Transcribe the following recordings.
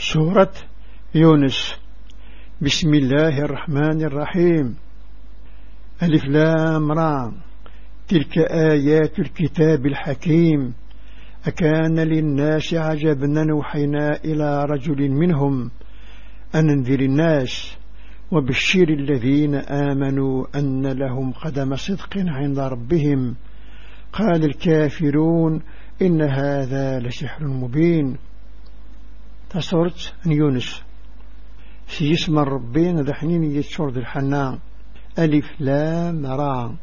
سورة يونس بسم الله الرحمن الرحيم ألف لام را تلك آيات الكتاب الحكيم أكان للناس عجبا نوحينا إلى رجل منهم أن انذر الناس وبشر الذين آمنوا أن لهم قدم صدق عند ربهم قال الكافرون إن هذا لسحر مبين تصورت أن يونس. في اسم الربين ذا حنين يتشرد الحنان. ألف لام را.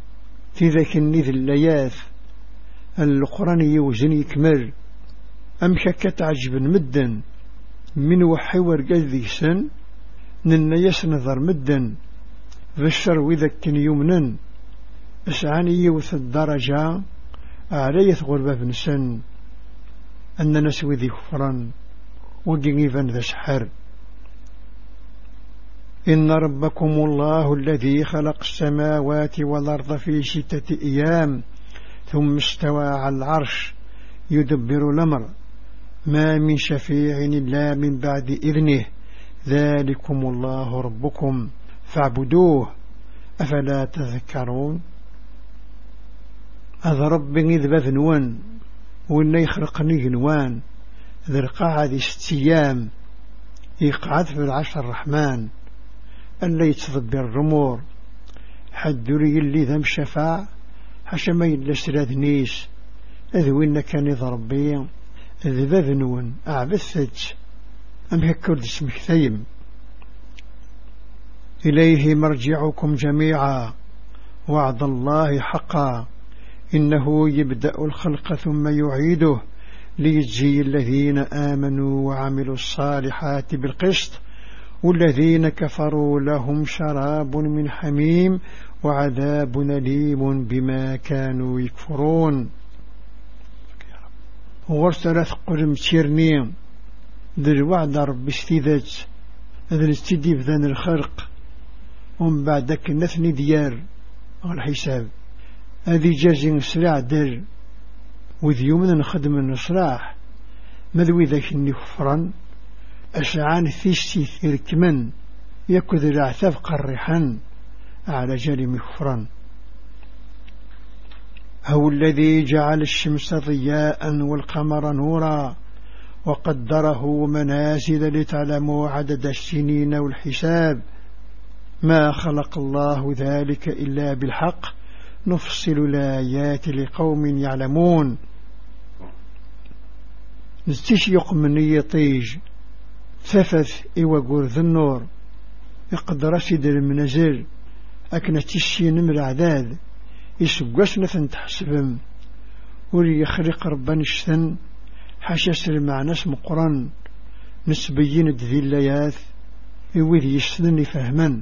في ذاك النذ اللياث. القرآن يوزن يكمل. أم شكت عجب مدا من وحي ورقل ذي سن نن يسنظر مدا فالشر وذك يمنا أسعاني يوث الدرجة. علي غربة بن سن. أن نسوي ذي كفرا وقنيفا ذا سحر إن ربكم الله الذي خلق السماوات والأرض في ستة أيام ثم استوى على العرش يدبر الأمر. ما من شفيع إلا من بعد إذنه. ذلكم الله ربكم فاعبدوه. أفلا تذكرون؟ هذا رب إذ بذنوان وإن يخرقني جنوان ذي القاعة ذي ست أيام يقعد في العشر الرحمن. ألا يتضبر الرمور. حد اللي ذم شفاع ما يلسراد نيس إذ وين كان يضربي إذ بذنون أعبثت أم هكرد اسمك ثيم. إليه مرجعكم جميعا. وعد الله حقا. إنه يبدأ الخلق ثم يعيده. ليجزي الذين آمنوا وعملوا الصالحات بالقسط والذين كفروا لهم شراب من حميم وعذاب أليم بما كانوا يكفرون. وغرسلت قرم تيرني ذي الوعد ربي استيذات ذي الاستديف ذان الخرق ومن بعدك نثني ديار الحساب هذه جازين سرع در وذ يومنا نخدم النصراح. مذوي ذاك النفرا أشعان ثيستي ثيركمن يكذ الأعثاب قرحا على جال مفرا هو الذي جعل الشمس ضياء والقمر نورا وقدره منازل لتعلموا عدد السنين والحساب. ما خلق الله ذلك إلا بالحق. نفصل الآيات لقوم يعلمون. نستشيق من يطيج. ثفث إيوا قرذ النور. يقدر سيد المنزل أكنا تشي نمر عداد يسقسنا تحسبهم. ولي يخرق ربان الشثن حاشا سلمع اسم قرآن. نسبيين ذي اللياث. إوذي يشثن فهما.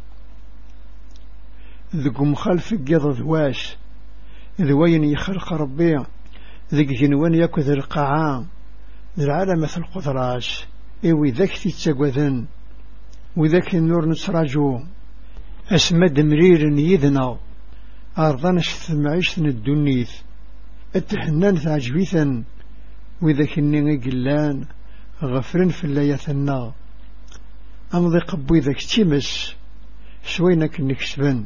ذقم خلف قضى ذواش. ذوين يخلق ربي؟ ذق جنوان يكذ القاعان ذي العالم مثل قدراش. إيوي ذاك تتسقوذن وذاك النور نسراجو. أسمد مرير يذنا أرضان اشتمعيش الدنيث التحنان تعجبيثا وذاك النين قلان. غفرن في الليثنا أمضي قبوي ذاك تيمس شوينك نكسبن.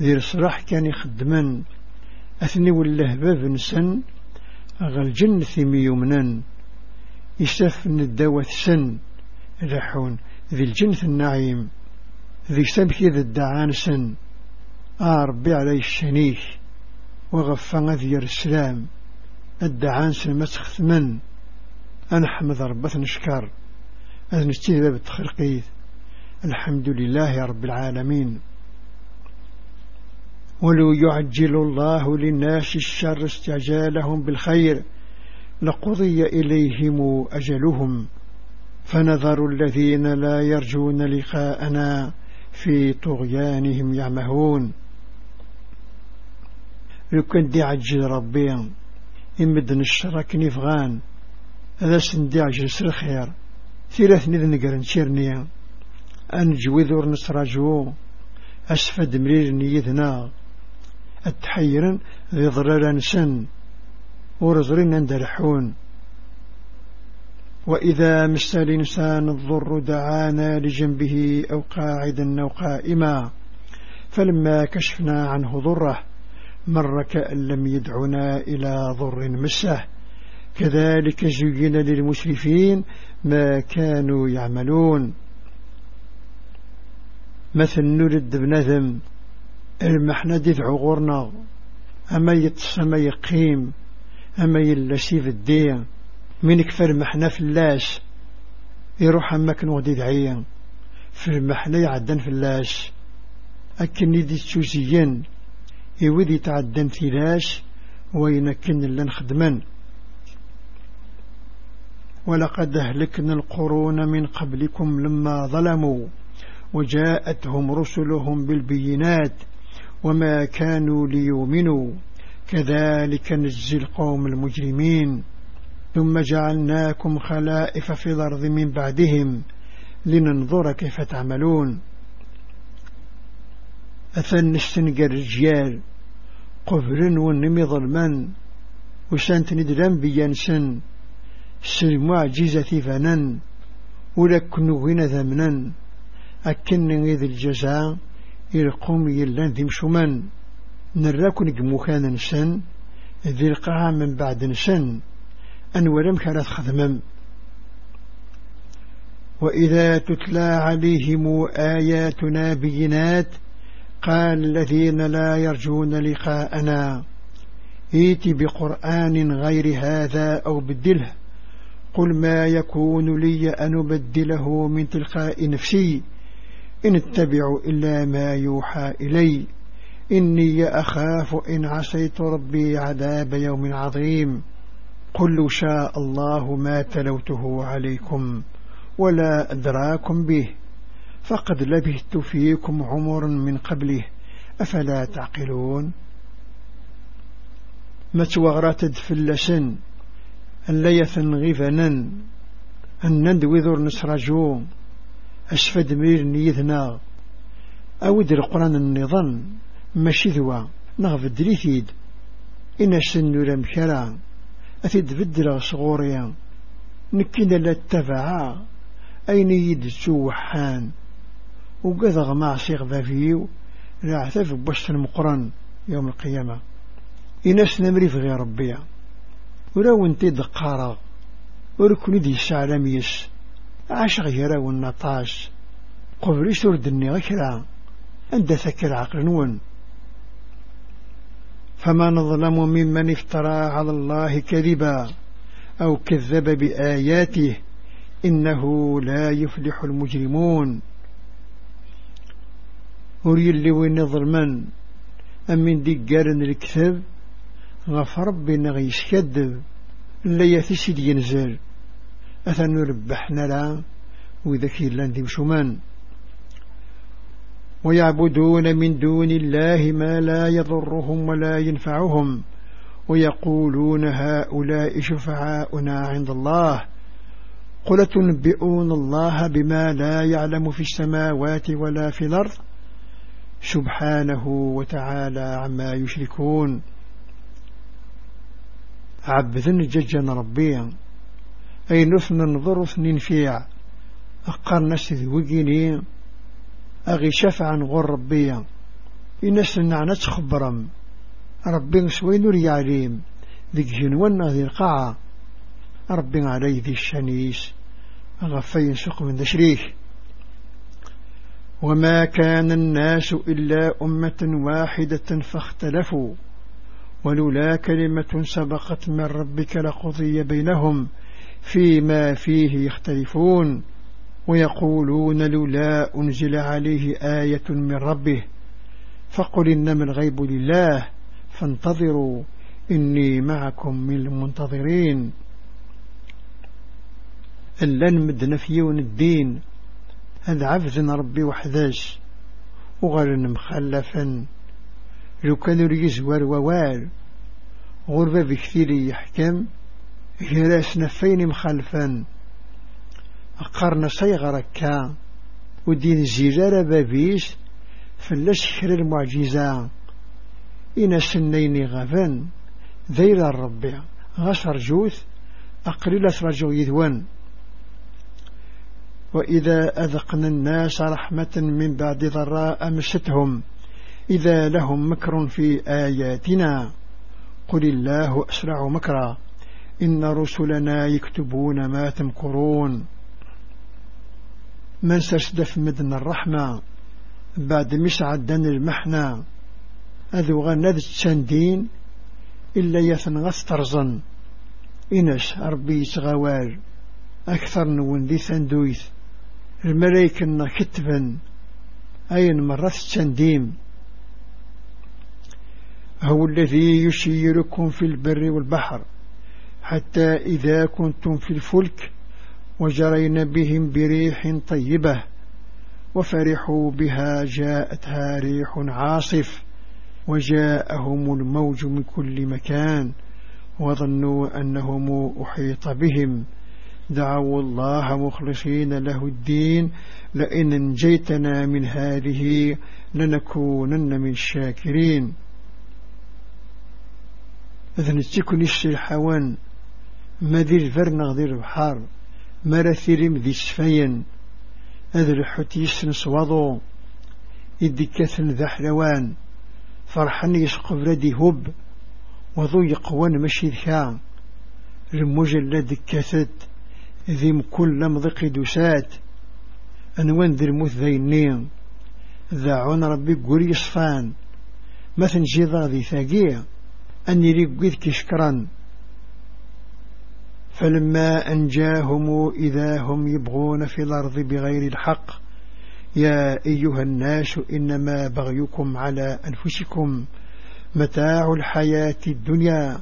ذي الصراح كان يخدما أثني واللهبة بنسن أغل جن ثمي يمنا يسفن الدواء سن رحون ذي الجنة النعيم. ذي سمك ذي الدعانسن آه ربي علي الشنيك وغفا ذي السلام الدعانسن مسخ من أنحمد ربة نشكر أذ نستيذ بالتخرقيث الحمد لله رب العالمين. ولو يعجل الله للناس الشر استعجالهم بالخير لقضي إليهم أجلهم. فنذر الذين لا يرجون لقاءنا في طغيانهم يعمهون. لو كان دي عجل ربي إمدن الشرك نفغان هذا سندي عجل سر خير. ثلاث نذن قرن شيرنيا أنجوذ ورنسراجو أسفد مرير نيثنا التحيرن ذي ضرر نسن ورزرين اندرحون. وإذا مس الإنسان الضر دعانا لجنبه أو قاعدا أو قائما فلما كشفنا عنه ضره مر كأن لم يدعنا إلى ضر مسه كذلك زين للمسرفين ما كانوا يعملون. مثل نرد بنذم المحنة دفع غورنا. أما يتصم يقيم. أما يلسي في الدين. من كفر محنة فلاش يروح أما كنو دعيا في المحنة يعدن فلاش أكن دي تشوزيين. يودي تعدن فلاش وين كن لن خدمن. ولقد أهلكنا القرون من قبلكم لما ظلموا. وجاءتهم رسلهم بالبينات. وما كانوا ليؤمنوا. كذلك نجزي القوم المجرمين. ثم جعلناكم خلائف في الأرض من بعدهم لننظر كيف تعملون. أثن السنقر رجال قبر ونمي ظلما وسانت ندلم بيانسن سلمعجزة فنن ولكن وين ذمنا أكن إذ الجزاء إلقوم يلان ذي مشومان. نراكن جموكان نسن ذي القاعة من بعد نسن أن ولم كانت خدمم. وإذا تتلى عليهم آياتنا بينات قال الذين لا يرجون لقاءنا ائت بقرآن غير هذا أو بدله. قل ما يكون لي أن أبدله من تلقاء نفسي. إن اتبع إلا ما يوحى إلي. إني أخاف إن عصيت ربي عذاب يوم عظيم. قل شاء الله ما تلوته عليكم ولا أدراكم به. فقد لبثت فيكم عمر من قبله. أفلا تعقلون؟ متوغرات دفلسن أن لا يثنغفنا أن ندوي ذور نسرجو أسفد مير نيذنا. أود القرآن النظام ماشي ذوا نغف الدريثيد. إن السن لم كرا أثيد بدل صغوريا. نكينا لا اتبعا أين يد سوحان مع شيخ ذافيو لا اعتف بوش المقرن يوم القيامة. إناس نمري في غير ربيا ولو انتي دقارا وركني دي السعلميس عاش غيرا والنطاش قبل سرد النغكرا عند ثكر عقل نون. فما نظلم ممن افترى على الله كذبا أو كذب بآياته إنه لا يفلح المجرمون. وري اللي وين ظلمان أم من دقارن الكتاب غف ربي نغيش كذب اللي يثسد ينزل. أثن ربحنا لا وذكي لأن مشومان ويعبدون من دون الله ما لا يضرهم ولا ينفعهم ويقولون هؤلاء شفعاؤنا عند الله. قل تنبئون الله بما لا يعلم في السماوات ولا في الأرض؟ سبحانه وتعالى عما يشركون. عبذن ججن ربيا. أي نثن نظر اثنين فيع. أقر نسذ وقيني أغي شفعا غر ربيا إنس نعنى تخبرم ربي سوين رياليم ذيك جنوان ذي القاعة ربي علي ذي الشنيس. أغفين سق من ذشريك وما كان الناس إلا أمة واحدة فاختلفوا. ولولا كلمة سبقت من ربك لقضي بينهم. فيما فيه يختلفون ويقولون لولا أنزل عليه آية من ربه فقل إنما الغيب لله فانتظروا إني معكم من المنتظرين. لن مدنا فيون الدين. هذا عفز ربي وحداش وغير مخلفا. لو كانوا ريزوار ووال غربة بكثير يحكم. جراس نفين مخلفا أقرنا صيغر كا ودين الزجارة بابيس فلاش المعجزة. إن سنين غفن ذيل الربع غشر جوث أقلل رجو يذوان. وإذا أذقنا الناس رحمة من بعد ضراء مستهم إذا لهم مكر في آياتنا قل الله أسرع مكرا. إن رسلنا يكتبون ما تمكرون. من سسدف مدن الرحمة بعد مسعدن المحنى أذو غند التسندين إلا يثنغث ترزن إنس ربي سغوال أكثر نون ذي ثندويث. الملايكة كتبا أين مرات التنديم هو الذي يشيركم في البر والبحر. حتى إذا كنتم في الفلك وجرين بهم بريح طيبة وفرحوا بها جاءتها ريح عاصف وجاءهم الموج من كل مكان وظنوا أنهم أحيط بهم. دعوا الله مخلصين له الدين. لئن أنجيتنا من هذه لنكونن من الشاكرين. إذن تكون الحوان ما ذي الفرن ذي البحر ما رثيرم ذي السفين هذا الحوت يسنس وضو كثن ذا حلوان. فرحن يسقف ردي هب وضو يقوان مشي ذكا. المجلد كثت ذي كل مضق دوسات أنوان ذي الموت ذينين ذاعون ربي قولي صفان مثل جيضا ذي ثاقية أني ريقذ كشكرا فلما أنجاهم إذا هم يبغون في الأرض بغير الحق يا أيها الناس إنما بغيكم على أنفسكم متاع الحياة الدنيا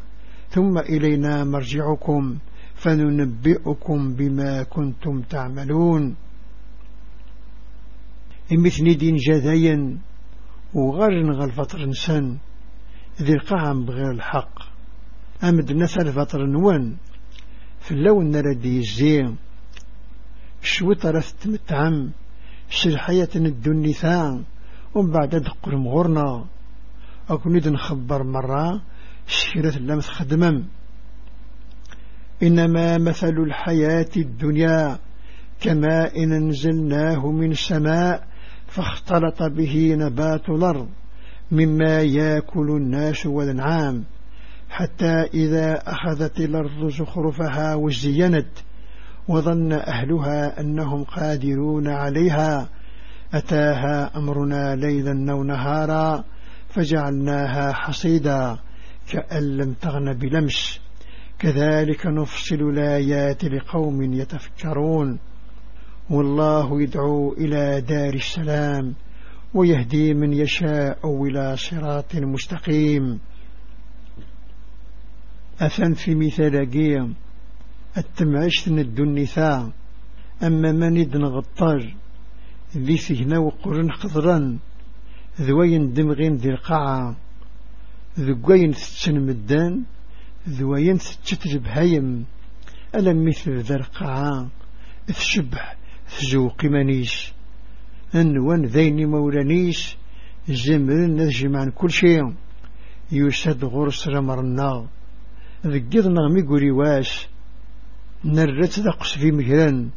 ثم إلينا مرجعكم فننبئكم بما كنتم تعملون. إمثني دين جذيا وغير غلفة نسان ذي القعم بغير الحق. أمد نثل فطر نوان في اللون ردي الزين شويت رث تمتعم الحياة الدني ثان ومن بعد دقر مغرنا أكون نخبر مرة شكرة اللمس خدمم إنما مثل الحياة الدنيا كما إن أنزلناه من سماء فاختلط به نبات الأرض مما يأكل الناس والأنعام. حتى إذا أخذت الأرض زخرفها وزينت وظن أهلها أنهم قادرون عليها. أتاها أمرنا ليلا أو نهارا فجعلناها حصيدا كأن لم تغن بلمس. كذلك نفصل الآيات لقوم يتفكرون. والله يدعو إلى دار السلام ويهدي من يشاء إلى صراط مستقيم. أثن في مثال قيم التمعشت ند النثاء أما من يدن غطاج ذي سهنا وقرن خضرا ذوين دمغين ذي القاعة ذوين ستشن مدان ذوين ستشتجب هايم ألم مثل ذا القاعة تشبح تزوق منيش أنوان ذيني مولانيش زمرن نجمع كل شيء يسد غرس رمرنا. ذقض نغمي قولي واش نرت دقس في مهران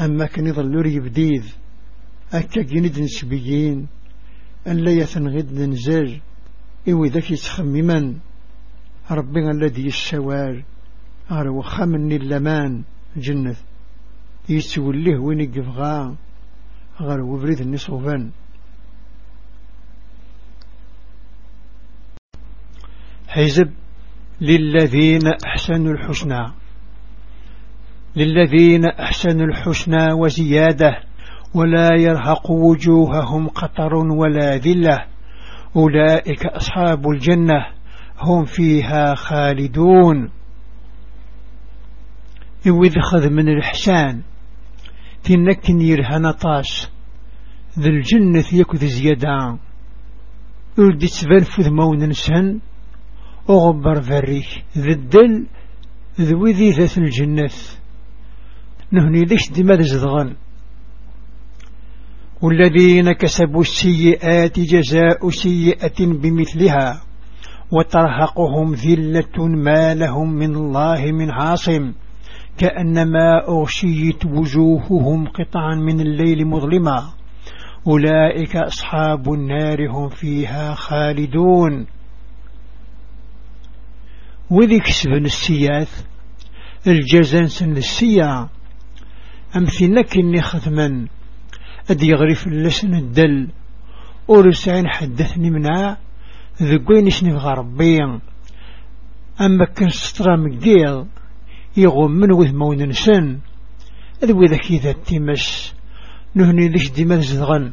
أما كان يظل يبديد أكا جند نسبيين أن لا يثنغد ننزل إوي ذاك يتخمما ربي الذي السوار أرى وخمني اللمان. جنة يتوليه وين يقفغا غير وبريد النصوفان حزب للذين أحسنوا الحسنى. للذين أحسنوا الحسنى وزيادة ولا يرهق وجوههم قطر ولا ذلة. أولئك أصحاب الجنة هم فيها خالدون. إذ خذ من الإحسان تنكن يرهن طاس ذي الجنة يكذ زيادة. ولدي تبان فذ مون أغبر فريك ذي الدل ذوي ذي ذات الجنة. نهني ليش دماذ زدغن والذين كسبوا السيئات جزاء سيئة بمثلها وترهقهم ذلة ما لهم من الله من عاصم. كأنما أغشيت وجوههم قطعا من الليل مظلما أولئك أصحاب النار هم فيها خالدون. وذي كسبن السياث الجزان سن السيا. أمثلك إني خثما أدي يغرف اللسن الدل. ورسعين حدثني منها ذقوين اسنبغى ربي أما كان سترى مقدير يغم من وذ نسن ذو ذكي ذا التمس نهني لش دماء زدغن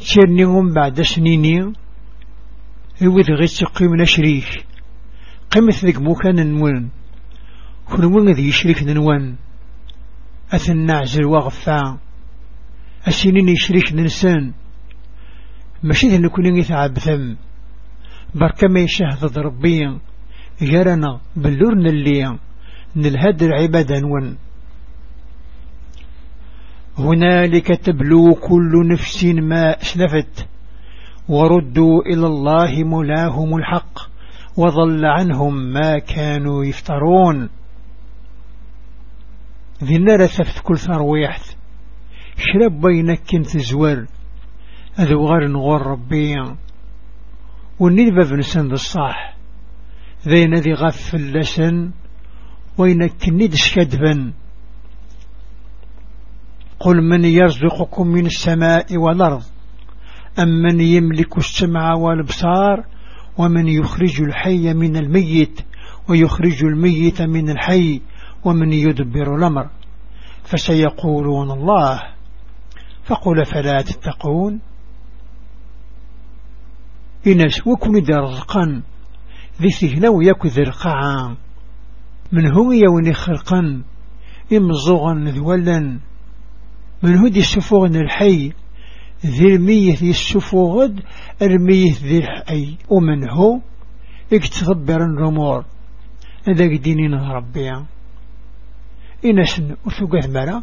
تشرنيهم بعد سنيني هود غير تقيم نشريك قيمة ذيك مكان نون كل ذي يشريك نوان أثن نعزل وغفا. السنين يشريك ننسان. ماشي ذي نكون يتعب ثم بركة ما يشهد ربي جرنا بلورنا اللي نلهد العبادة نون هنالك تبلو كل نفس ما أسلفت وردوا إلى الله ملاهم الحق وضل عنهم ما كانوا يفترون. ذي النار ثفت كل ثرويحت شرب بينك كنت زور أذو غير نغور ربي. ونيد باب نسان الصح ذي نذي غف اللسن وينك كنيد شكدبا قل من يرزقكم من السماء والأرض أم من يملك السمع والبصار ومن يخرج الحي من الميت ويخرج الميت من الحي ومن يدبر الأمر. فسيقولون الله فقل فلا تتقون. إنس وكن درقا ذي ثهنو يكو ذرقعا من هو يوني خرقا إمزوغا ذولا. من هو دي السفوغن الحي ذي المية ذي السفوغد المية ذي الحي. ومن هو؟ اكتغبر الرمور هذا قدينين ربي. إنس أثقه مرا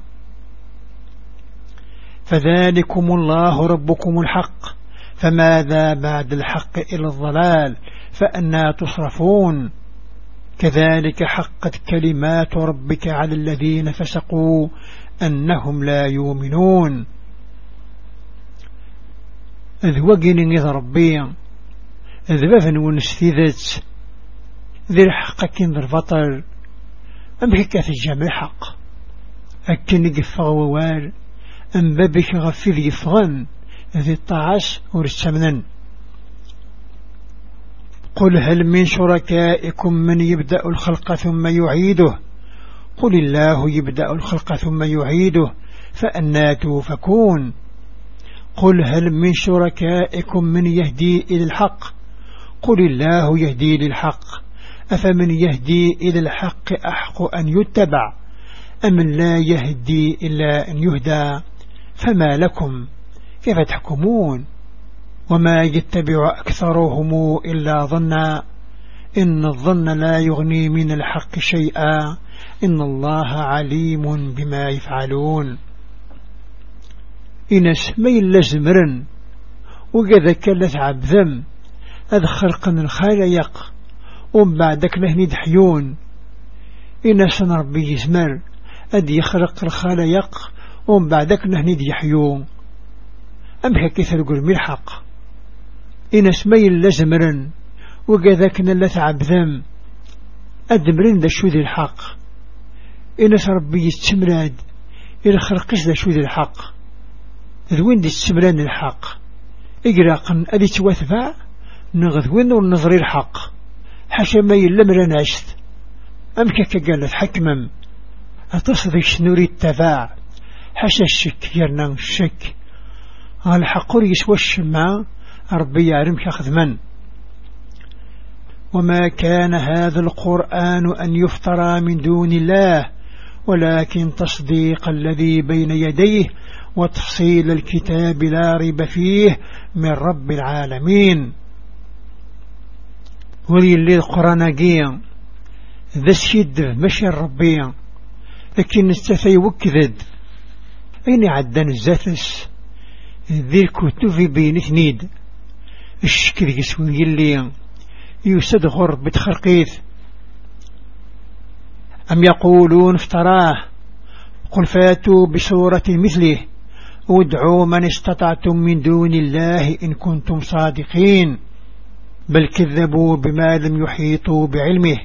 فذلكم الله ربكم الحق. فماذا بعد الحق إلى الضلال؟ فأنا تصرفون. كذلك حقت كلمات ربك على الذين فسقوا. أنهم لا يؤمنون. إذ وقن إذ ربي إذ بفن ونستيذت ذي الحق كن ذي الفطر أم حكاة الجامع حق أكن يقفغ ووال أم بابك غفل يفغن ذي الطعاس ورسمنا. قل هل من شركائكم من يبدأ الخلق ثم يعيده؟ قل الله يبدأ الخلق ثم يعيده فأنا توفكون قل هل من شركائكم من يهدي إلى الحق؟ قل الله يهدي للحق. أفمن يهدي إلى الحق أحق أن يتبع؟ أم لا يهدي إلا أن يهدى؟ فما لكم؟ كيف تحكمون؟ وما يتبع أكثرهم إلا ظنا. إن الظن لا يغني من الحق شيئا. إن الله عليم بما يفعلون. إنس ما إلا زمرا وكذا كلا عبذم أذ خلقا الخاليق ومن بعدك لهني دحيون. إنس ربي يزمر أد يخلق الخاليق ومن بعدك لهني ديحيون أم هكذا تقول ملحق. إنس ما إلا زمرا وكذا كنا لا تعبذم أدمرين ذا ذي الحق. إنس ربي يتمراد إلى خلقش ذا شو ذي الحق. ذوين دي السمران الحق. إقراقا أدي توثفع نغذوين ونظري الحق. حاشا ما يلمر عشت. أمك قالت حكمم؟ أتصدق شنوري التفاع حاشا الشك يرنا الشك. الحق يسوى الشمع. ربي يعلمك خذمن وما كان هذا القرآن أن يفترى من دون الله. ولكن تصديق الذي بين يديه وتفصيل الكتاب لا ريب فيه من رب العالمين. ولي اللي القرآن قيا ذا الشد مشي الربيا لكن استثي وكذد أين عدن الزاتس ذي الكتب بين اثنيد الشكل يسوي اللي يسد غرب بتخرقيث أم يقولون افتراه؟ قل فاتوا بسورة مثله. ادعوا من استطعتم من دون الله إن كنتم صادقين. بل كذبوا بما لم يحيطوا بعلمه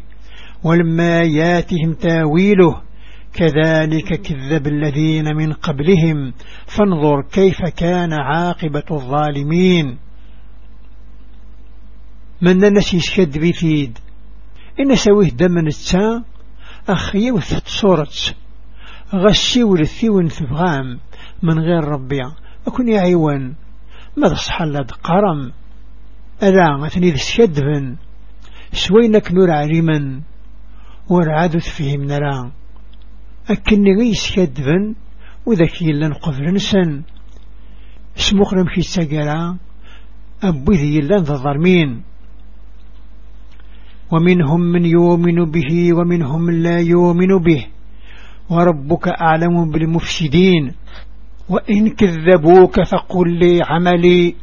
ولما ياتهم تاويله كذلك كذب الذين من قبلهم. فانظر كيف كان عاقبة الظالمين. من نسي شد بثيد إن سويه دمن التا أخي وثت صورة غشي ولثي ثبغام من غير ربي. أكون يعيوان ماذا صحلد قرم ألا أثني ذي الشدفن سوينك نور عليما ورعادو تفهم نرى أكني غي شدفن وذاك يلان قبل نسن. اسموخ نمشي السجرة أبوذي يلان ذا ظرمين ومنهم من يؤمن به ومنهم من لا يؤمن به. وربك أعلم بالمفسدين. وإن كذبوك فقل لي عملي.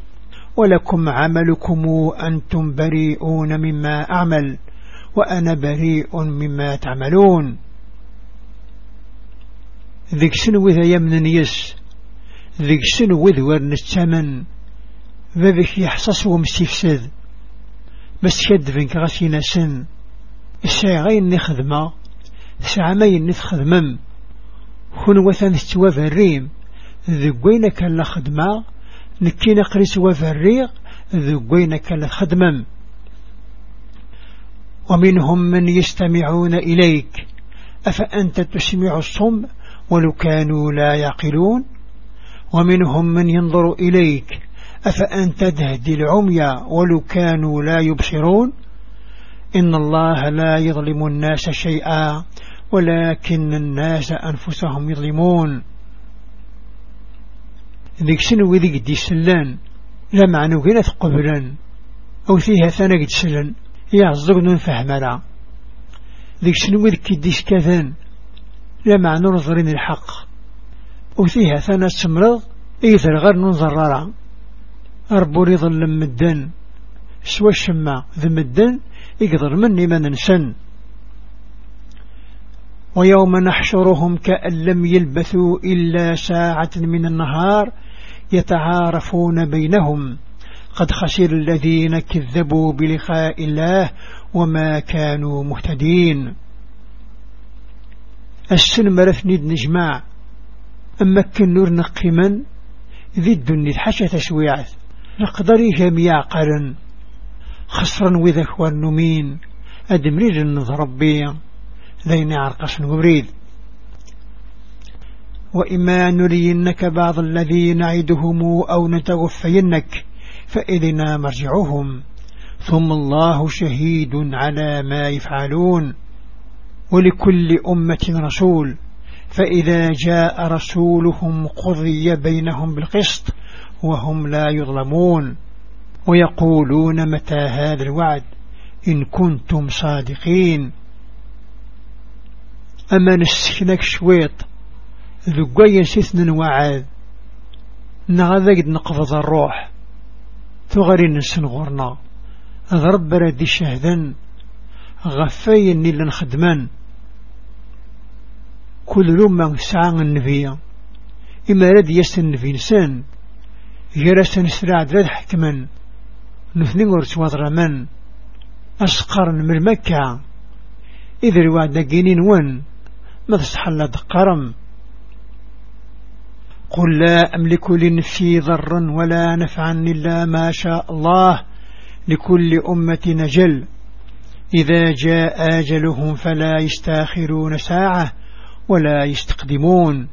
ولكم عملكم أنتم بريئون مما أعمل. وأنا بريء مما تعملون. ذيك سنو ذا يمن يس؟ ذيك سنو ورن الثمن؟ ذيك يحصص ومستفسد. بس فينك غسينا سن. الساعة غين نخدمة الساعة ما ينخدمم خن وثن استوى الريم. ذقوين كان خدمة. نكينا قريس وفريق ذقوين كان ومنهم من يستمعون إليك. أفأنت تسمع الصم ولو كانوا لا يعقلون؟ ومنهم من ينظر إليك. أفأنت تهدي العمي ولو كانوا لا يبصرون؟ إن الله لا يظلم الناس شيئا ولكن الناس أنفسهم يظلمون. ذيك سنو ذيك دي سلان؟ لا معنى غير قبلا أو فيها ثانا قد سلان يعزق نفهم لا ذيك سنو ذيك دي سكاثان لا معنى نظرين الحق. وفيها ثانا سمرض؟ إيثر غير ننظر أربو يظلم مدن سوى ذي مدن يقدر مني من نسن ويوم نحشرهم كأن لم يلبثوا إلا ساعة من النهار يتعارفون بينهم. قد خسر الذين كذبوا بلقاء الله وما كانوا مهتدين. السن مرثني نجمع. أما كنور نقيما ذي الدنيا حشة تشويعث نقدر جميع قرن. خسرا وذا اخوان نمين أدمرير النظر ربي. ذين عرقس نبريد وإما نرينك بعض الذي نعدهم أو نتغفينك فإذنا مرجعهم. ثم الله شهيد على ما يفعلون. ولكل أمة رسول. فإذا جاء رسولهم قضي بينهم بالقسط وهم لا يظلمون ويقولون متى هذا الوعد؟ إن كنتم صادقين. أما نسكنك شويط ذقويا سثن وعاد نغذاك نقفض الروح. تغري نسن غورنا أضرب ردي شهدا. غفاي اللي نخدمان. كل لما سعى النبي إما رد يسن النبي نسان. جرسن سرع درد حكما. نثني ورس وضرمان أسقر من مكة. إذا رواد جينين ون ما تستحل دقرم قل لا أملك لنفسي ضرا ولا نفعا إلا ما شاء الله. لكل أمة نجل. إذا جاء آجلهم فلا يستأخرون ساعة ولا يستقدمون.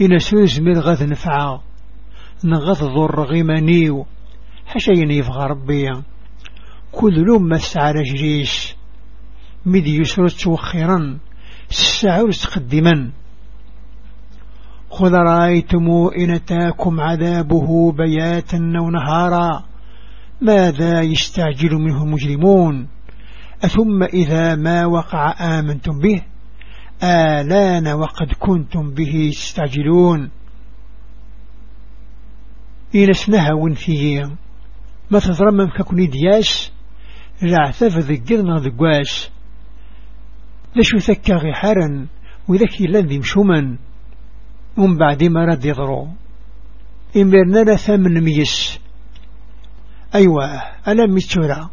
إن سوز من غذ نفعا نغض ضر غيمانيو حشين يفغى ربي. كل لما سعى رجريش مد يسرت توخيرا. الساعة تقدما خذ رأيتم إن أتاكم عذابه بياتا أو نهارا. ماذا يستعجل منه المجرمون؟ أثم إذا ما وقع آمنتم به؟ آلان وقد كنتم به تستعجلون. إن اسنها ونثيين ما تضرمم ككوني دياس العثاف ذكرنا ذقواس لشو ثكا غحارا وذكي لذي مشوما ومن بعد ما رد يضرو. إمرنا ثمن ميس. أيوة أنا متشورا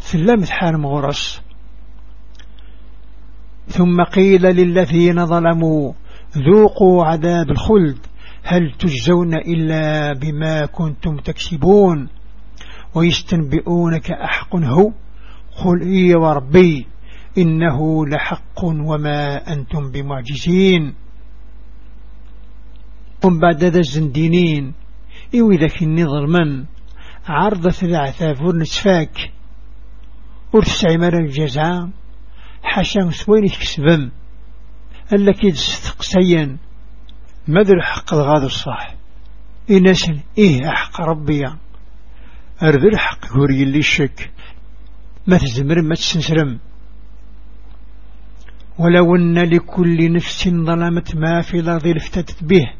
ثلام ثحان مغرس ثم قيل للذين ظلموا ذوقوا عذاب الخلد هل تجزون إلا بما كنتم تكسبون؟ ويستنبئونك أحق هو؟ قل إي وربي إنه لحق وما أنتم بمعجزين. ومن بعد ذا الزندينين إيوي ذاك النظر من؟ عرضة العثاف ورنسفاك ورتسعي مرة الجزاء. حاشا سوين يكسبم ألا كيد استقسيا ماذا الحق الغاض الصح إناس إيه أحق ربي. أرذ الحق هوري اللي الشك ما تزمر ما تسنسرم. ولو أن لكل نفس ظلمت ما في الأرض لافتتت به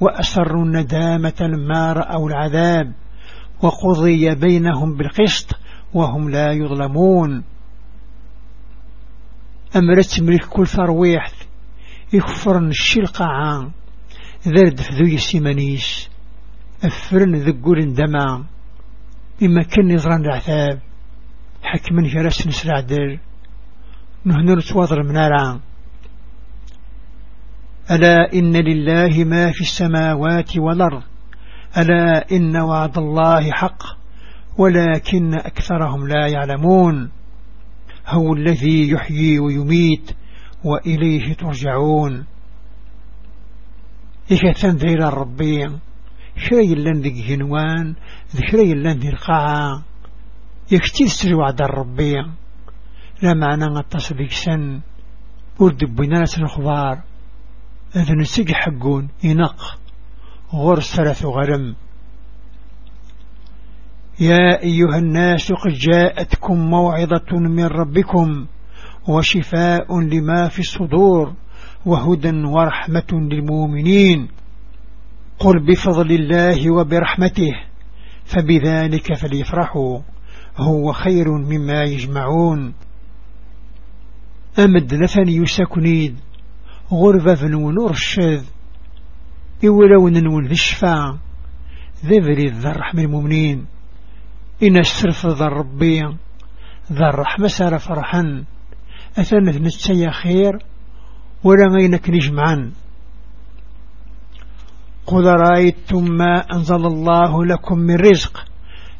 وأسروا الندامة ما رأوا العذاب وقضي بينهم بالقسط وهم لا يظلمون. أمرت ملك كل ثرويح يخفرن الشلقة عام ذرد فذو يسيمانيس أفرن ذقول دما. إما كان يظران العذاب حكما جرس نسرع در. نهنر توضر منارا. ألا إن لله ما في السماوات والأرض. ألا إن وعد الله حق ولكن أكثرهم لا يعلمون. هو الذي يحيي ويميت وإليه ترجعون. إيش تنذير الربي شيء لن ذي جنوان ذكري لن ذي القاعة. يكتير وعد الربي لا معنى التصديق سن ورد بناس الخبار إذا نسيق حقون ينق. غر ثلاث غرم. يا أيها الناس قد جاءتكم موعظة من ربكم وشفاء لما في الصدور وهدى ورحمة للمؤمنين. قل بفضل الله وبرحمته فبذلك فليفرحوا هو خير مما يجمعون. أمد لثني يسكنيد غربة فنون رشاد إولو ننون ذي الشفاء ذي بريد ذا الرحمة المؤمنين. إن السرف ذا الربي ذا الرحمة سار فرحا. أثنى نتسيا خير ولا غينك نجمعا. قل رأيتم ما أنزل الله لكم من رزق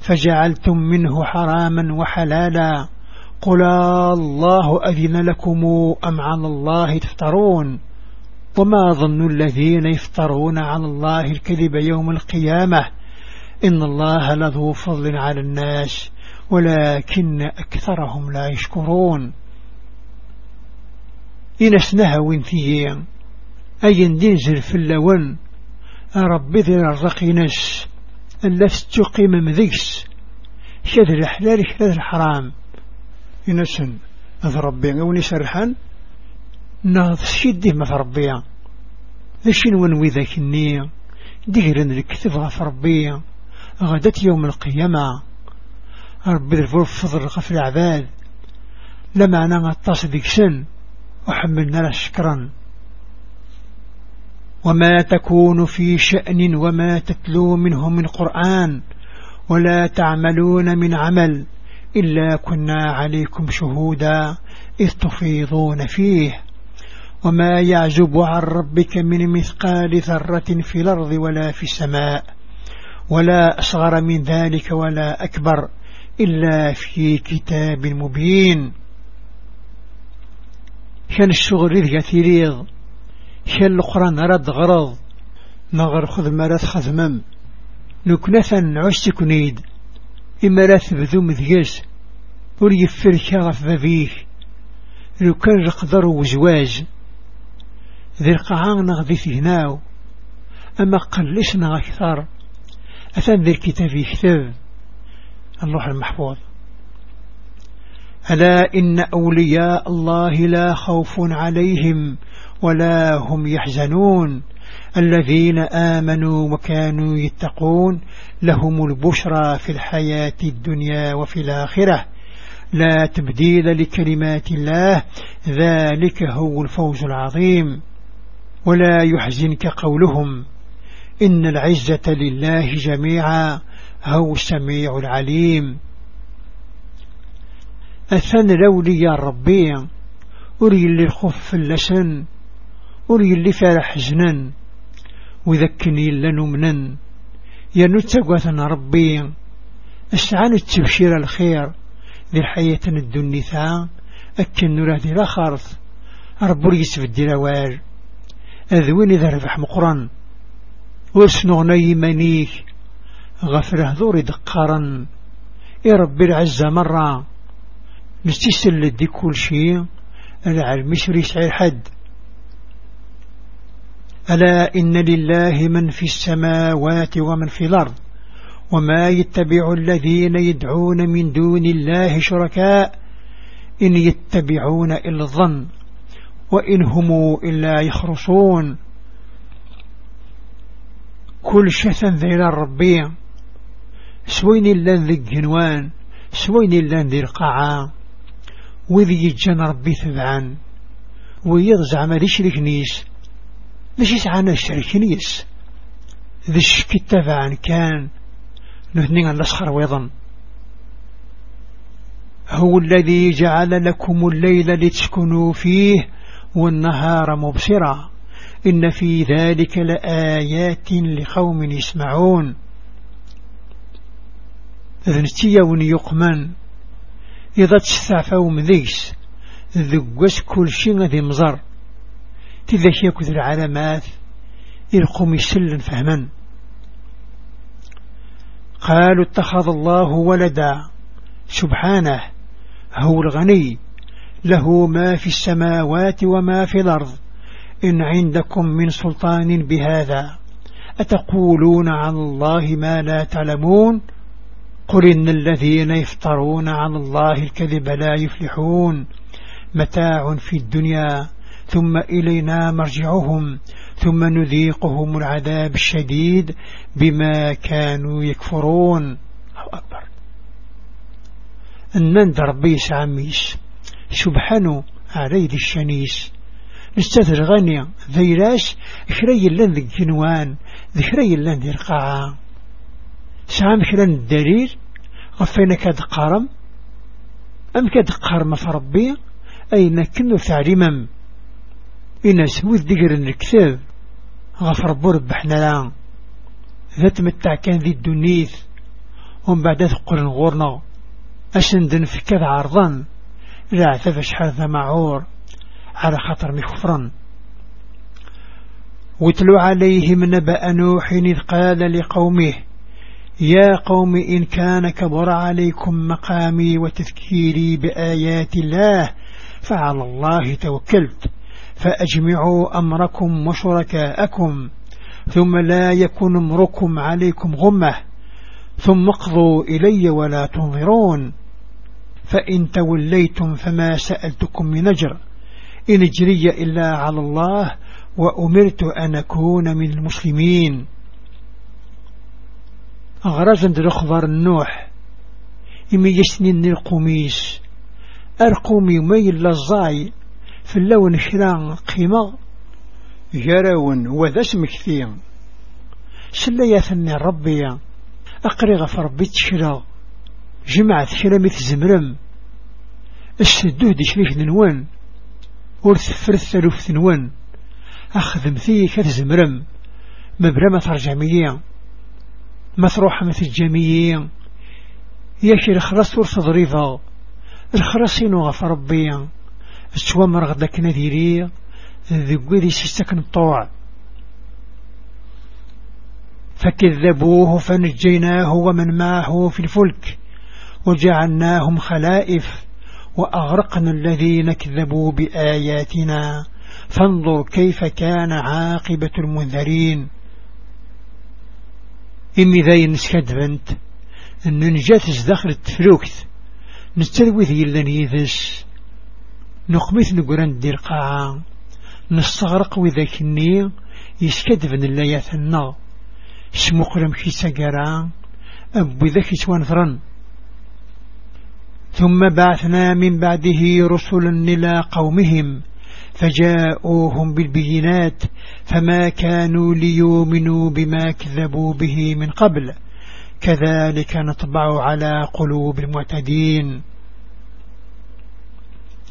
فجعلتم منه حراما وحلالا. قل الله أذن لكم أم على الله تفترون؟ وما ظن الذين يفترون على الله الكذب يوم القيامة؟ إن الله لذو فضل على الناس ولكن أكثرهم لا يشكرون. إن اسنها وانتيين أي دينزل في اللون؟ ربي ذي الرقينس ألا تستقيم مذيكس شد الحلال شد الحرام. إنسن أذ ربي أوني سرحان. ناض شده ما في ربي ذشين ونوي ذاك النية؟ ديرن الكتب غف ربي. غدت يوم القيامة. ربي ذرفور فضل غف العباد. لما أنا غطاس ديك سن وحملنا له شكرا. وما تكون في شأن وما تتلو منه من قرآن ولا تعملون من عمل إلا كنا عليكم شهودا إذ تفيضون فيه. وما يعزب عن ربك من مثقال ذرة في الأرض ولا في السماء. ولا أصغر من ذلك ولا أكبر إلا في كتاب مبين. كان الشغل ذي كثيريض كان القرآن رد غرض. نغر خذ مرات خذمم. نكنثا عشت كنيد إما لا تبذو مذيس ور يفرك غف بابيك لو كان رقدر وزواج ذي القعان نغذي في هناو. أما قلشنا أكثر أثان ذي الكتاب يكتب. اللوح المحفوظ. ألا إن أولياء الله لا خوف عليهم ولا هم يحزنون. الذين آمنوا وكانوا يتقون لهم البشرى في الحياة الدنيا وفي الآخرة. لا تبديل لكلمات الله ذلك هو الفوز العظيم. ولا يحزنك قولهم. إن العزة لله جميعا هو السميع العليم. أثن لولي ربي أري اللي الخف اللسن أري اللي فرح حزنا وذكني لنمنا ينتقوثنا ربي أسعان التبشير الخير. ذي الحياة الدنيا أكن نراه دي الأخرث. ربو يسفد الأوال أذوين إذا ربح مقرن. واسنغني منيك غفره ذور دقارا يا ربي العزة مرة. نستسل لدي كل شيء. العلم يسري حد. ألا إن لله من في السماوات ومن في الأرض وما يتبع الذين يدعون من دون الله شركاء. إن يتبعون إلا الظن وإن هم إلا يخرصون. كل شثن ذي الربي سوين اللان ذي الجنوان سوين اللان ذي القاعة وذي يجان ربي ثبعا ويضزع ما ليش نيس ليش يسعانا الشرك نيس ذي الشك التبعا كان. نهني عن الأسخر ويضا هو الذي جعل لكم الليل لتسكنوا فيه والنهار مبصرا. إن في ذلك لآيات لقوم يسمعون. ذنتيا ونيقمن إذا تستعفوا مذيس ذقس كل شيء ذي مزر. تذكي يكذ العلامات يلقوا يسل فهما قالوا اتخذ الله ولدا سبحانه هو الغني له ما في السماوات وما في الأرض. إن عندكم من سلطان بهذا أتقولون عن الله ما لا تعلمون؟ قل إن الذين يفترون عن الله الكذب لا يفلحون. متاع في الدنيا ثم إلينا مرجعهم ثم نذيقهم العذاب الشديد بما كانوا يكفرون. أو أكبر. أنن ربيس عميس سبحانه عليه الشنيس. نستثر غنيا. ذيراش خري لن ذي جنوان ذكري لن ذي القاعة سعام خلان الدليل؟ غفينا كاد قارم؟ أم كاد قارم فربي أين كنو تعليمم إنا سويت دقر الكتاب غفر برب إحنا لا. ذات متع كان ذي الدنيث. ومن بعد ثقل غورنا. أسندن في كذا عرضان. لا اعتفش حرث معور. على خطر مكفرا واتلو عليهم نبأ نوح إذ قال لقومه يا قوم إن كان كبر عليكم مقامي وتذكيري بآيات الله فعلى الله توكلت فأجمعوا أمركم وشركاءكم ثم لا يكون أمركم عليكم غمة ثم اقضوا إلي ولا تنظرون فإن توليتم فما سألتكم من أجر. إن اجري إلا على الله وأمرت أن أكون من المسلمين. أغرز عند الأخبار النوح. إمي يسنين القميس أرقومي ميل للزاي في اللون شران قيمة. جراون وذا اسم كثير سليا ربي. أقري غفر ربي تشرا جمعت شرمت زمرم. السدود شريك نوان ورث فرث ثلوف ثنوان. أخذ مثي كتزمرم مبرمة ترجمية ما تروح مثل الجميع ياكي الخرس ورث ضريفة. الخرسين وغف ربيا التوامر غدك نذيري. ذي ذي سيستكن الطوع فكذبوه فنجيناه ومن معه في الفلك. وجعلناهم خلائف. وأغرقنا الذين كذبوا بآياتنا. فانظر كيف كان عاقبة المنذرين. إمي ذي نسكد بنت. أن نجات داخل التفلوكت نستلوي ذي اللي نيذس نقمث نقران دير قاعة نستغرق وذاك النية يسكد بن الليات النا سمقرم كي سقرا. أبو ذاك توانثرن ثم بعثنا من بعده رسلا إلى قومهم فجاءوهم بالبينات فما كانوا ليؤمنوا بما كذبوا به من قبل. كذلك نطبع على قلوب المعتدين.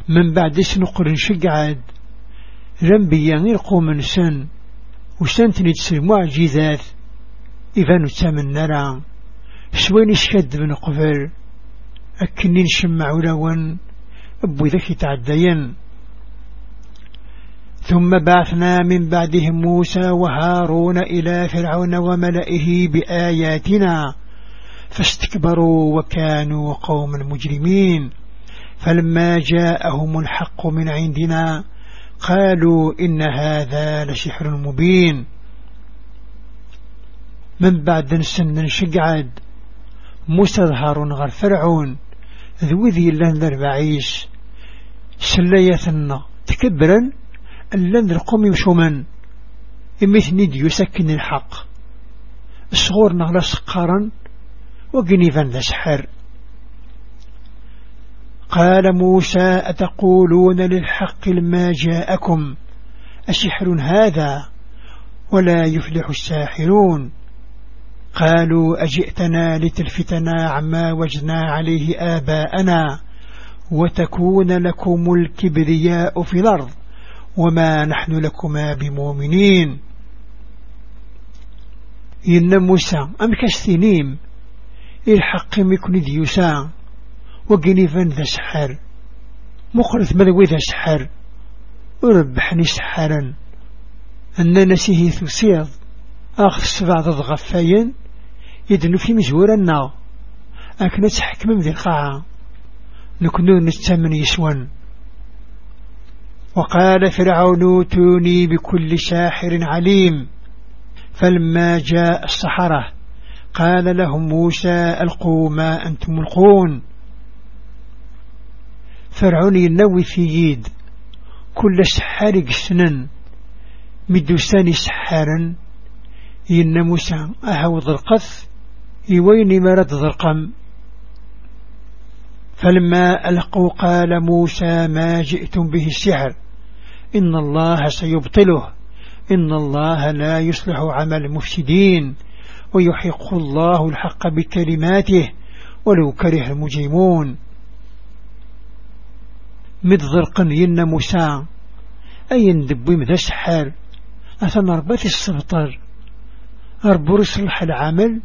من بعد سنقر شقعد. رنبيا يرقوا من سن وسنتني تسر معجزات. إذا نتمنى سوين شد من قبل. أكنين شمع لون أبو ذكي تعدين ثم بعثنا من بعدهم موسى وهارون إلى فرعون وملئه بآياتنا فاستكبروا وكانوا قوما مجرمين. فلما جاءهم الحق من عندنا قالوا إن هذا لسحر مبين. من بعد نسن شقعد موسى ظهر غير فرعون. ذوذي لن الربعيس سليتنا تكبرا اللن القوم يمشومن. إمثني دي يسكن الحق. الصغور نغلا سقارا وقنيفا ذا سحر. قال موسى أتقولون للحق لما جاءكم؟ أسحر هذا؟ ولا يفلح الساحرون. قالوا أجئتنا لتلفتنا عما وجنا عليه آباءنا وتكون لكم الكبرياء في الأرض وما نحن لكما بمؤمنين. إن موسى أم كستنيم الحق مكن ديوسا وقنيفا ذا سحر مخرث مذوي ذا سحر وربحني سحرا أن نسيه ثسيض أخذ سبع ضغفاين يدنو في مزورنا. أكنا تحكم ذي القاعة نكنو نستمن يسوان. وقال فرعون أوتوني بكل ساحر عليم. فلما جاء السحرة قال لهم موسى ألقوا ما أنتم ملقون. فرعون ينوي في يد كل سحار سنن مدوسان سحارا. إن موسى أهوض القث يوين مرد ذرقم؟ فلما ألقوا قال موسى ما جئتم به السحر. إن الله سيبطله. إن الله لا يصلح عمل المفسدين. ويحق الله الحق بكلماته. ولو كره المجرمون. مدذرقا ين موسى. أي ندبي مذا سحر أثنى ربات السبطر. أربو رسلح العمل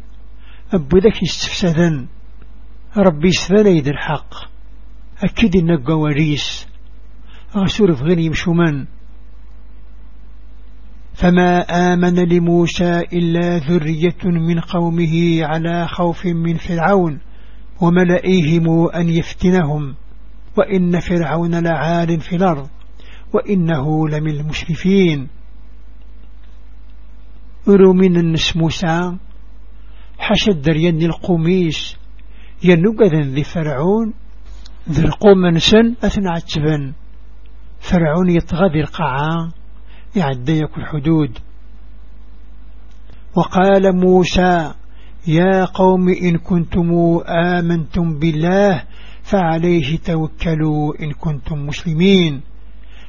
أبو ذاك استفسدا ربي سفليد الحق. أكيد إنك وريس. غسور في غني مشومان فما آمن لموسى إلا ذرية من قومه على خوف من فرعون وملئهم أن يفتنهم. وإن فرعون لعال في الأرض. وإنه لمن المشرفين. أرو من النس موسى؟ حشد دريان القميس ينقذا ذي فرعون ذي القوم نسن أثنى عتبا فرعون يطغى ذي القاعة يعديك الحدود. وقال موسى يا قوم إن كنتم آمنتم بالله فعليه توكلوا إن كنتم مسلمين.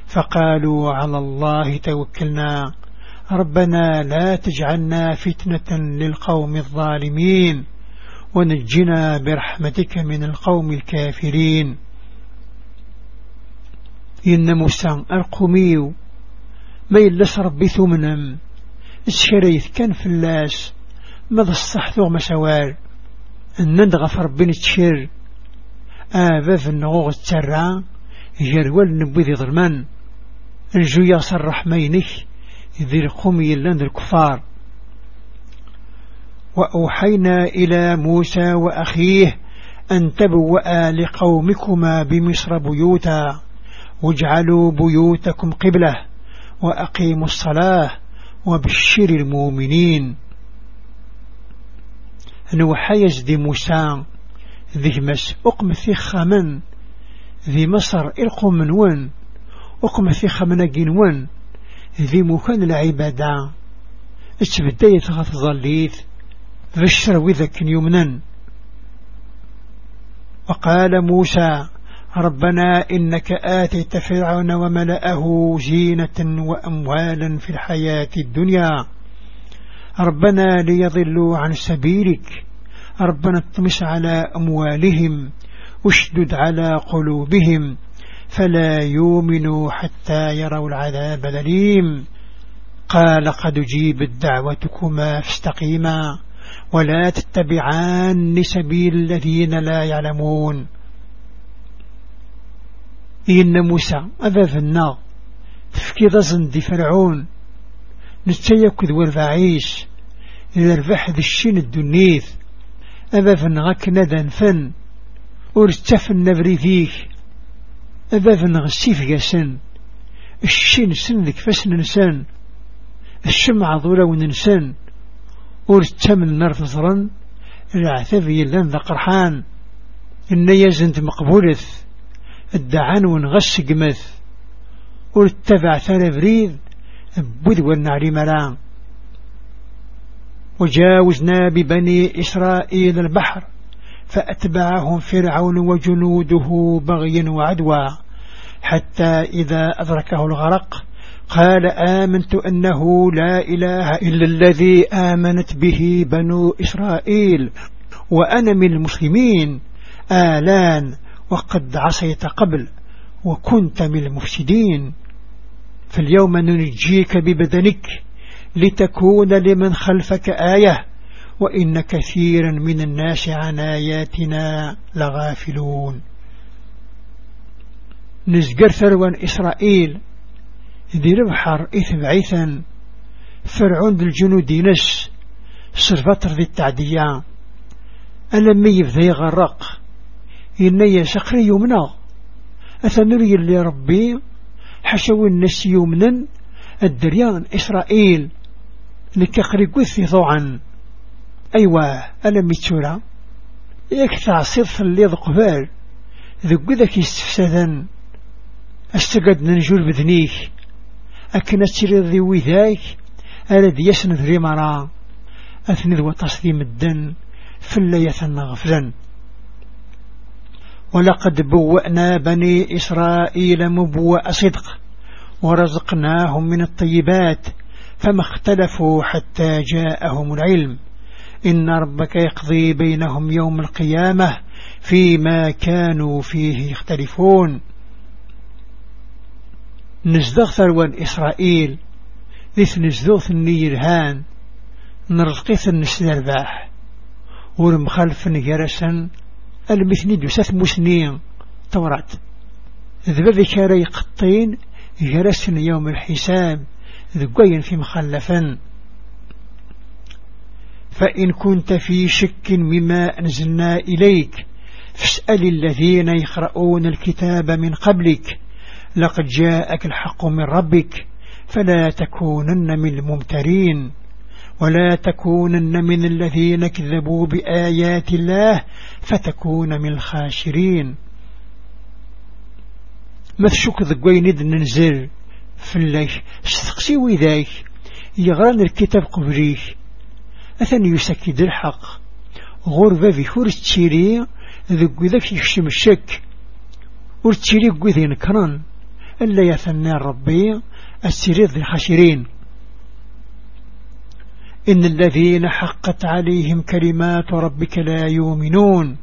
فقالوا على الله توكلنا. ربنا لا تجعلنا فتنة للقوم الظالمين ونجنا برحمتك من القوم الكافرين. إن موسى أرقميو ما يلس ربي ثمنم الشريث كان فلاس ماذا الصح ثوغ مسوال الندغف ربي نتشر آباف النغوغ الترع جروال نبوذي ظلمان. الجوية صرح مينك. ذي القوم يلان الكفار. وأوحينا إلى موسى وأخيه أن تبوأ لقومكما بمصر بيوتا. واجعلوا بيوتكم قبلة وأقيموا الصلاة وبشر المؤمنين. نوحى يزدي موسى ذي مس أقم ثيخ من ذي مصر إلقوا من ون أقم ثيخ من جنون ذي مكان العبادة اتبدأ غف ظليت فشر وذك يمنا وقال موسى ربنا إنك آتيت فرعون وملأه زينة وأموالا في الحياة الدنيا. ربنا ليضلوا عن سبيلك. ربنا اطمس على أموالهم. واشدد على قلوبهم. فلا يؤمنوا حتى يروا العذاب الأليم. قال قد جيبت دعوتكما فاستقيما ولا تتبعان سبيل الذين لا يعلمون. إن موسى أذذنا تفكيد زندي فرعون. نتيكذ والفعيش إذا الفحذ الشين الدنيث. أبابن غك ندى فن. ورتف النبري فيك. أبابن غسيف جسن الشين سن فسن نسان الشمع ضولا وننسان. ورتم النار تزرن العثاب يلان ذا قرحان. إن يزنت مقبولث. الدعان ونغش قمث ورتبع ثاني بريد بذ والنعري ملان. وجاوزنا ببني إسرائيل البحر. فأتبعهم فرعون وجنوده بغيا وعدوى حتى إذا أدركه الغرق قال آمنت أنه لا إله إلا الذي آمنت به بنو إسرائيل وأنا من المسلمين آلان وقد عصيت قبل وكنت من المفسدين فاليوم ننجيك ببدنك لتكون لمن خلفك آية وإن كثيرا من الناس عن آياتنا لغافلون. نزقر ثروان إسرائيل. ذي ربحر إثم عيثا فرعون بالجنود نس سرفتر ذي التعدية. ألمي ذي غرق إني سقري يمنى. أثنري اللي ربي حشو الناس يمنا الدريان إسرائيل. لكقري قثي ضوعا أيوة أنا ميتشورا ياك تعصير اللي ذقبال ذق ذاك يستفسدا استقد ننجول بذنيك. أكنا تشري ذي وذاك أرد يسن ذري مرا. أثني ذو تصديم الدن فلا غفلا ولقد بوأنا بني إسرائيل مبوأ صدق. ورزقناهم من الطيبات. فما اختلفوا حتى جاءهم العلم. إن ربك يقضي بينهم يوم القيامة فيما كانوا فيه يختلفون. نزدغ ثروان إسرائيل ذيث نزدوث النيرهان نرزقيث النسل الباح ورمخالف نجرسا المثني دوسات مسنين تورات. ذبذي كاري قطين جرسن يوم الحساب ذقين في مخلفا فإن كنت في شك مما أنزلنا إليك فاسأل الذين يقرؤون الكتاب من قبلك لقد جاءك الحق من ربك فلا تكونن من الممترين ولا تكونن من الذين كذبوا بآيات الله فتكون من الخاشرين مثشك ذقين إذ ننزل فلاك استقسي وذاك يغران الكتاب قبليك أثن يسكد الحق. غربة في فورس تشيري ذك ذاك يخشم الشك. ورتشيري قذين كران إلا يثنى ربي السرير ذي الخشرين إن الذين حقت عليهم كلمات ربك لا يؤمنون.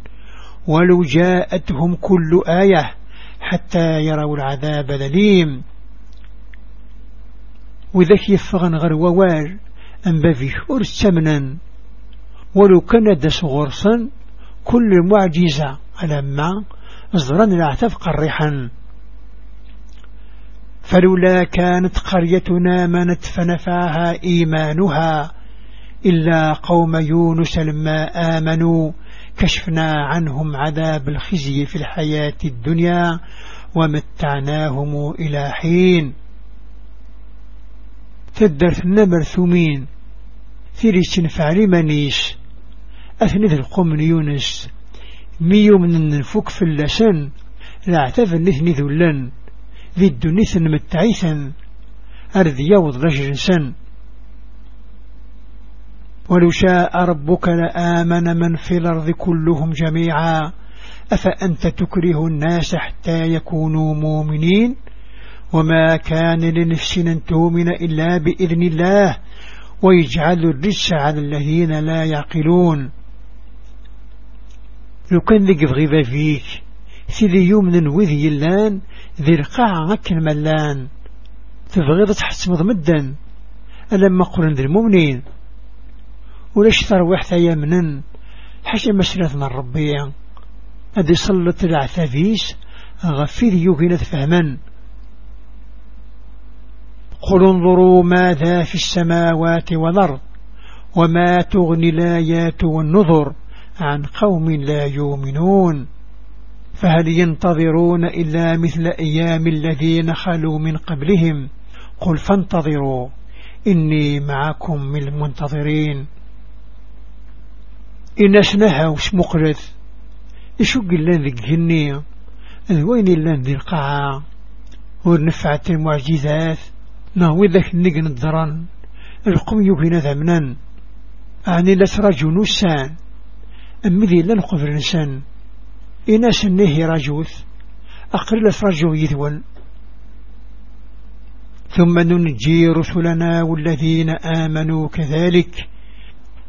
ولو جاءتهم كل آية حتى يروا العذاب الأليم. وذاك يفغن غير ووال أن بفيه أرسمنا ولو كان دس غرصا كل معجزة. على ما؟ أصدران العتف قرحا فلولا كانت قريتنا منت فنفاها إيمانها إلا قوم يونس لما آمنوا كشفنا عنهم عذاب الخزي في الحياة الدنيا ومتعناهم إلى حين. تدرت النمر ثمين ثيريس فعلي منيس أثني القوم يونس ميو من الفك في اللسان. لا أعتذر نثني ذلن ذي الدنيث متعيثا. أرذ يوض رجل سن ولو شاء ربك لآمن من في الأرض كلهم جميعا. أفأنت تكره الناس حتى يكونوا مؤمنين؟ وما كان لنفس أن تؤمن إلا بإذن الله. ويجعل الرجس على الذين لا يعقلون. لو كان ذي غيبا فيك. سيدي يومن وذي اللان ذي رقاع أكل ملان تبغيض تحسمض مدا. ألما قلن ذي المؤمنين. وليش تروح ثيا منن حاجة مسألة من ربيا أدي صلت العثافيس. غفير يوغينا تفهمن قل انظروا ماذا في السماوات والأرض وما تغني الآيات والنظر عن قوم لا يؤمنون. فهل ينتظرون إلا مثل أيام الذين خلوا من قبلهم؟ قل فانتظروا إني معكم من المنتظرين. إناس نهى وش مقرث؟ إشو قلان ذي الجنية؟ وين اللان ذي القاعة؟ ونفعت المعجزات؟ نهوي ذاك النقن الضران القم يبين ذمنا أعني لترجو نسان. أمي ذي لن قفر نسان. إناس النهي رجوث أقل لترجو يذول ثم ننجي رسلنا والذين آمنوا كذلك.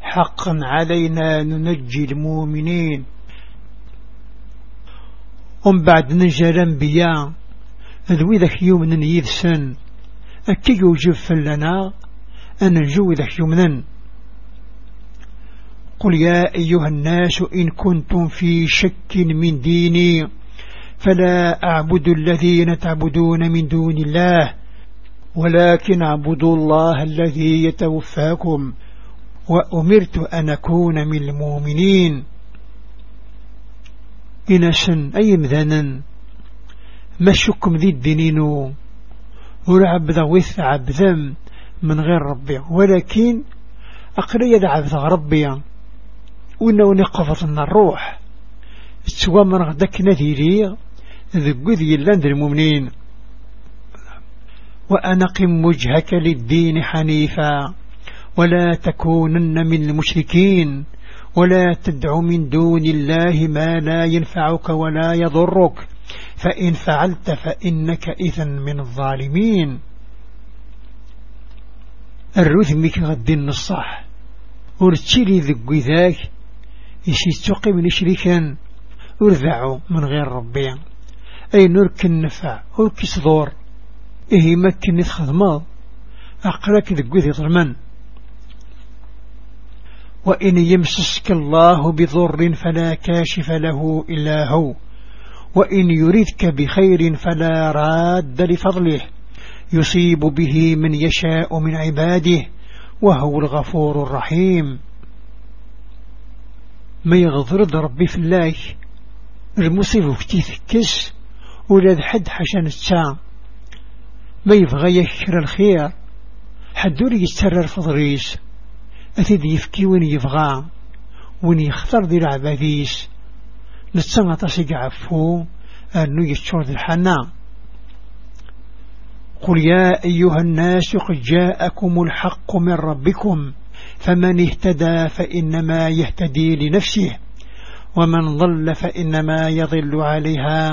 حقا علينا ننجي المؤمنين. ومن بعد نجى الأنبياء ذوي ذاك يوم يذسن أكي يوجب فلنا أن نجو ذاك يومنا قل يا أيها الناس إن كنتم في شك من ديني فلا أعبد الذين تعبدون من دون الله ولكن اعبدوا الله الذي يتوفاكم وأمرت أن أكون من المؤمنين. إنسا أي مذانا ما شكم ذي الدينين ورعبذا ويث عبذا من غير ربي. ولكن أقري عبذا ربي. وإنه نقفة الروح. سوى من غدك نذيري ذو ذي اللاند المؤمنين. وأنقم وجهك للدين حنيفا. ولا تكونن من المشركين. ولا تدع من دون الله ما لا ينفعك ولا يضرك. فإن فعلت فإنك إذا من الظالمين. الرثمك غد النصح ورتشيلي ذق ذاك. يشي تقي من شريكا ورذعوا من غير ربي. أي نرك النفع ورك صدور إيه مكن يتخذمض أقلك ذق ذي ظلمان. وإن يمسسك الله بضر فلا كاشف له إلا هو. وإن يريدك بخير فلا راد لفضله. يصيب به من يشاء من عباده وهو الغفور الرحيم. ما يغضرد ربي في الله المصيب فتيث كس ولا حد حشان الساعة ما يبغى يكر الخير حدور يسترر فضريس أثيد يفكي وين يبغى وين يختار ذي العباديس. نتسمى تسيق عفو أنه ذي الحنا قل يا أيها الناس قد جاءكم الحق من ربكم فمن اهتدى فإنما يهتدي لنفسه ومن ضل فإنما يضل عليها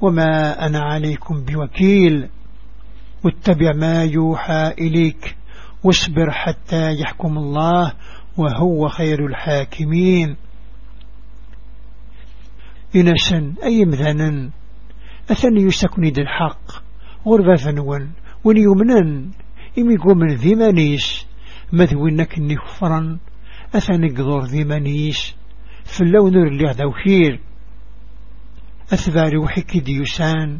وما أنا عليكم بوكيل. واتبع ما يوحى إليك واصبر حتى يحكم الله وهو خير الحاكمين. إنسا أي مثلا أثني يسكند الحق. غربة فنون ونيومنا إمي قوم ذي مانيس مذوينك نكفرا أثني قدور ذي مانيس فاللون اللي عدو خير أثبار وحكي ديوسان.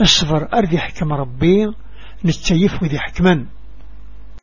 الصفر أرضي حكم ربي. نتسيف وذي حكما